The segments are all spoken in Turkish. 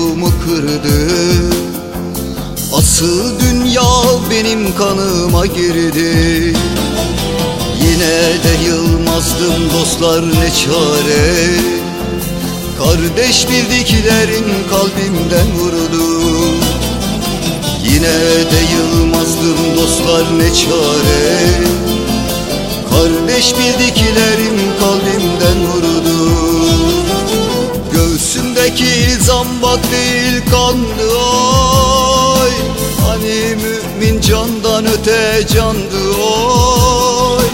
ruhumu kırdı. Asıl dünya benim kanıma girdi. Yine de yılmazdım dostlar ne çare. Kardeş bildiklerim kalbimden vurdu. Yine de yılmazdım dostlar ne çare. Kardeş bildiklerim kalbimden vurdu Zambak değil kandı oy. Hani mümin candan öte candı oy.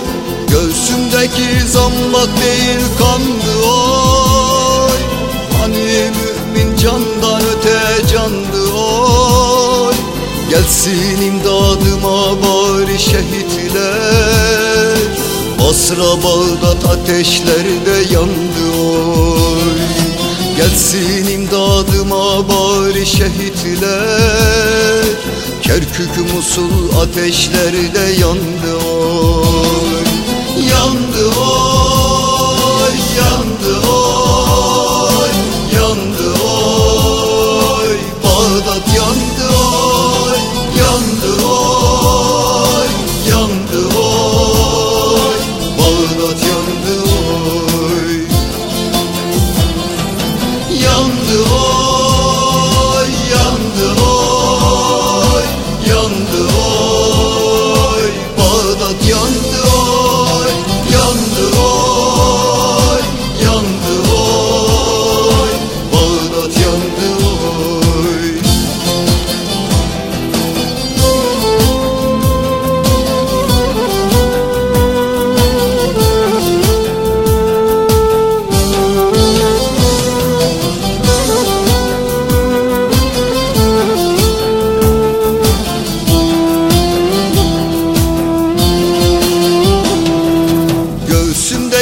Göğsümdeki zambak değil kandı oy. Hani mümin candan öte candı oy. Gelsin imdadıma bari şehitler. Basra Bağdat ateşlerde yandı oy Gelsin imdadıma bari şehitler. Kerkük Musul ateşlerde yandı oy Yandı oy,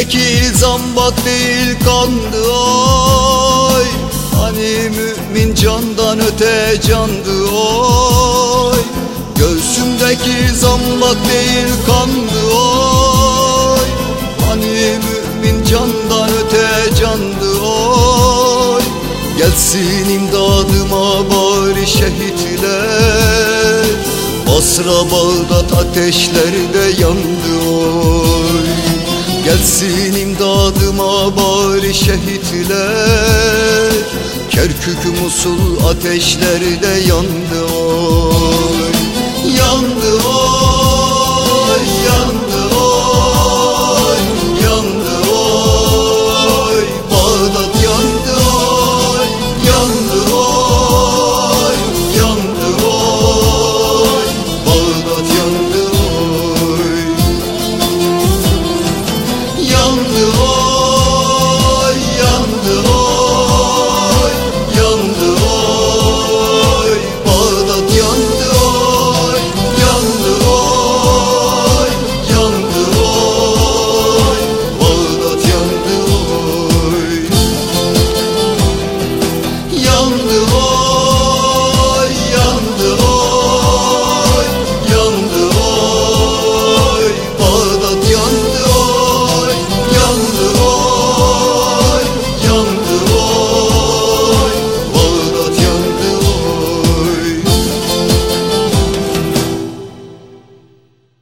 Göğsümdeki zambak değil kandı oy. Hani mümin candan öte candı oy. Göğsümdeki zambak değil kandı oy. Hani mümin candan öte candı oy. Gelsin imdadıma bari şehitler. Basra Bağdat ateşlerde yandı oy Gelsin imdadıma bari şehitler. Kerkük Musul ateşlerde yandı oy Yandı oy.